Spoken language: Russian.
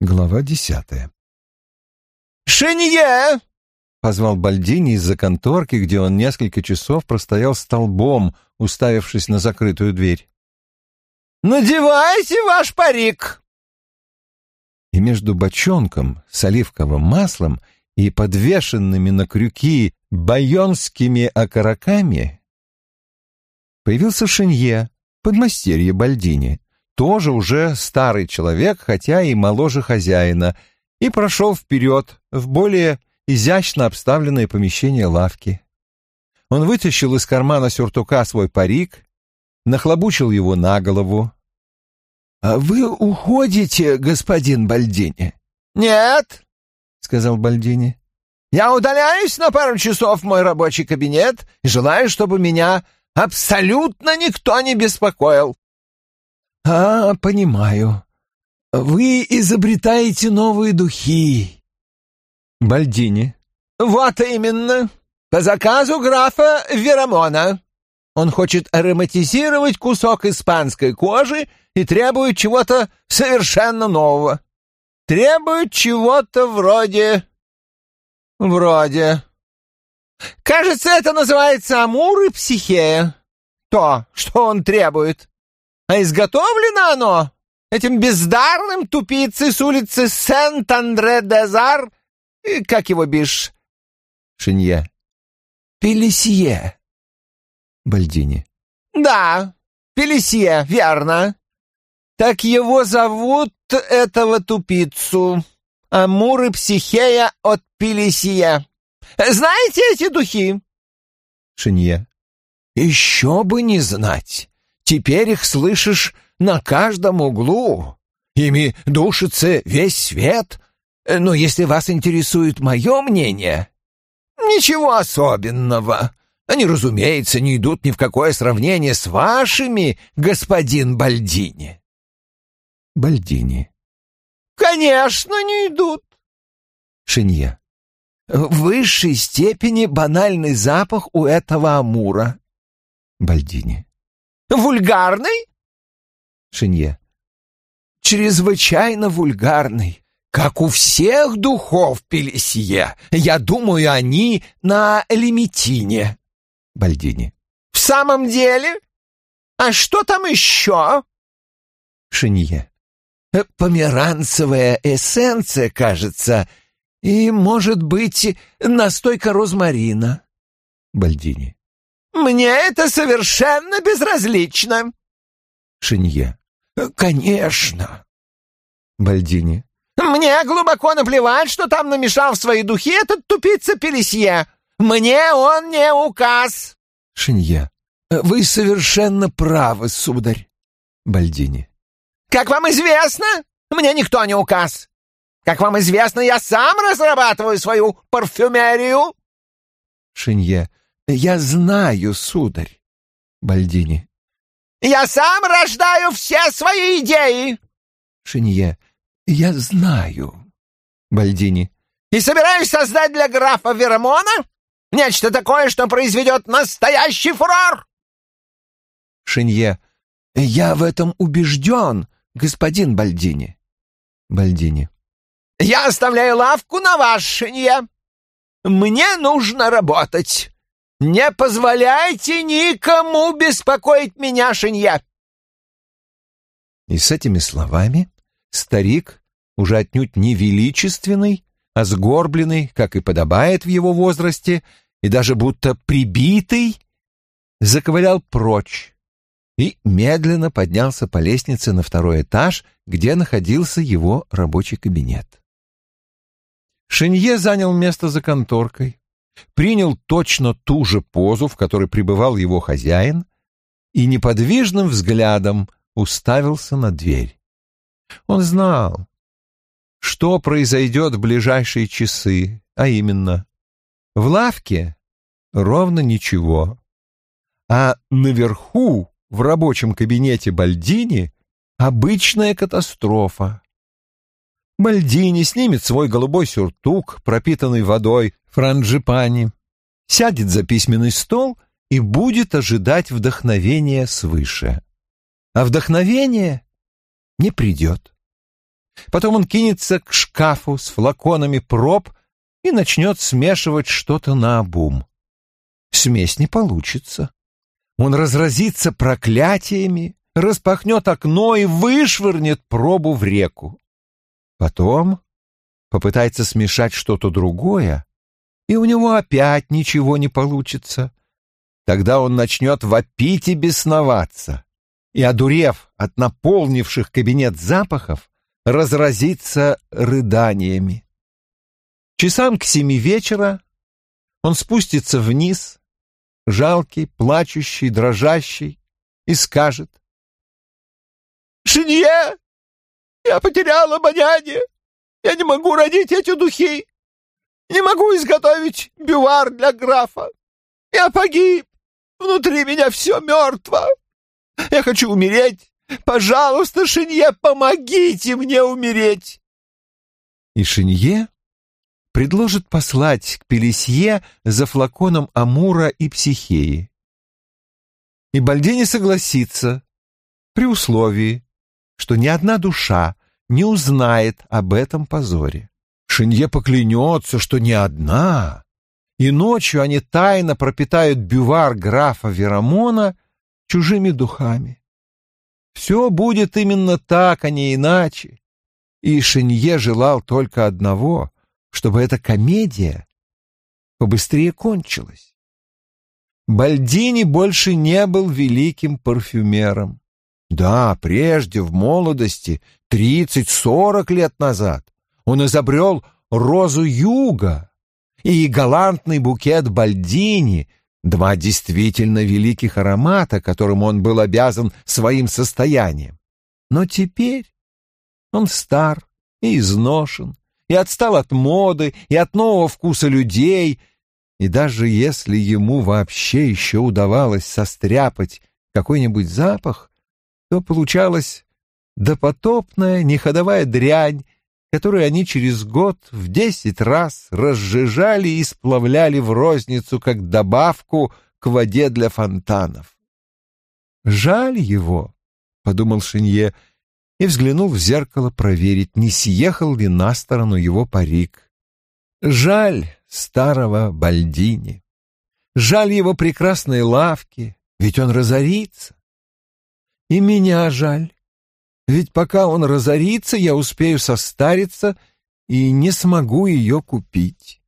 Глава десятая. «Шинье!» — позвал Бальдини из-за конторки, где он несколько часов простоял столбом, уставившись на закрытую дверь. «Надевайте ваш парик!» И между бочонком с оливковым маслом и подвешенными на крюки байонскими окороками появился Шинье, подмастерье Бальдини тоже уже старый человек, хотя и моложе хозяина, и прошел вперед в более изящно обставленное помещение лавки. Он вытащил из кармана сюртука свой парик, нахлобучил его на голову. — А вы уходите, господин Бальдини? — Нет, — сказал Бальдини. — Я удаляюсь на пару часов в мой рабочий кабинет и желаю, чтобы меня абсолютно никто не беспокоил. «А, понимаю. Вы изобретаете новые духи». «Бальдини». «Вот именно. По заказу графа Верамона. Он хочет ароматизировать кусок испанской кожи и требует чего-то совершенно нового. Требует чего-то вроде... Вроде... Кажется, это называется амур и психея. То, что он требует. А изготовлено оно этим бездарным тупицей с улицы Сент-Андре-де-Зар, как его бишь? Шинье. Пелесье. Бальдини. Да, Пелесье, верно. Так его зовут, этого тупицу. Амур и Психея от Пелесье. Знаете эти духи? Шинье. Еще бы не знать. Теперь их слышишь на каждом углу. Ими душится весь свет. Но если вас интересует мое мнение, ничего особенного. Они, разумеется, не идут ни в какое сравнение с вашими, господин Бальдини. Бальдини. Конечно, не идут. Шинье. В высшей степени банальный запах у этого амура. Бальдини. Вульгарный? Шинье. Чрезвычайно вульгарный. Как у всех духов Пелесье. Я думаю, они на лимитине. Бальдини. В самом деле? А что там еще? Шинье. Померанцевая эссенция, кажется, и, может быть, настойка розмарина. Бальдини. Мне это совершенно безразлично. Шинье. Конечно. Бальдини. Мне глубоко наплевать, что там намешал в свои духи этот тупица Пелесье. Мне он не указ. Шинье. Вы совершенно правы, сударь. Бальдини. Как вам известно, мне никто не указ. Как вам известно, я сам разрабатываю свою парфюмерию. Шинье. «Я знаю, сударь». Бальдини. «Я сам рождаю все свои идеи!» Шинье. «Я знаю». Бальдини. «И собираюсь создать для графа Вермона нечто такое, что произведет настоящий фурор!» Шинье. «Я в этом убежден, господин Бальдини». Бальдини. «Я оставляю лавку на ваш, Шинье. Мне нужно работать. Не позволяйте никому беспокоить меня, Шинья!» И с этими словами старик, уже отнюдь не величественный, а сгорбленный, как и подобает в его возрасте, и даже будто прибитый, заковылял прочь и медленно поднялся по лестнице на второй этаж, где находился его рабочий кабинет. Шинье занял место за конторкой, принял точно ту же позу, в которой пребывал его хозяин, и неподвижным взглядом уставился на дверь. Он знал, что произойдет в ближайшие часы, а именно, в лавке ровно ничего, а наверху, в рабочем кабинете Бальдини, обычная катастрофа. Бальдини снимет свой голубой сюртук, пропитанный водой, франджипани, сядет за письменный стол и будет ожидать вдохновения свыше. А вдохновение не придет. Потом он кинется к шкафу с флаконами проб и начнет смешивать что-то на обум. Смесь не получится. Он разразится проклятиями, распахнет окно и вышвырнет пробу в реку. Потом попытается смешать что-то другое, и у него опять ничего не получится. Тогда он начнет вопить и бесноваться, и, одурев от наполнивших кабинет запахов, разразится рыданиями. Часам к семи вечера он спустится вниз, жалкий, плачущий, дрожащий, и скажет. «Шинье, я потерял обоняние, я не могу родить эти духи, не могу изготовить бювар для графа, я погиб, внутри меня все мертво, я хочу умереть, пожалуйста, Шинье, помогите мне умереть!» И Шинье предложит послать к Пелесье за флаконом Амура и Психеи. И Бальдини согласится, при условии, что ни одна душа не узнает об этом позоре. Шинье поклянется, что ни одна, и ночью они тайно пропитают бювар графа Верамона чужими духами. Все будет именно так, а не иначе. И Шинье желал только одного чтобы эта комедия побыстрее кончилась. Бальдини больше не был великим парфюмером. Да, прежде, в молодости, тридцать-сорок лет назад, он изобрел розу юга и галантный букет Бальдини, два действительно великих аромата, которым он был обязан своим состоянием. Но теперь он стар и изношен, и отстал от моды, и от нового вкуса людей, и даже если ему вообще еще удавалось состряпать какой-нибудь запах, то получалась допотопная неходовая дрянь, которую они через год в десять раз разжижали и сплавляли в розницу как добавку к воде для фонтанов. «Жаль его», — подумал Шинье, — и взглянул в зеркало проверить, не съехал ли на сторону его парик. Жаль старого Бальдини. Жаль его прекрасной лавки, ведь он разорится. И меня жаль, ведь пока он разорится, я успею состариться и не смогу ее купить.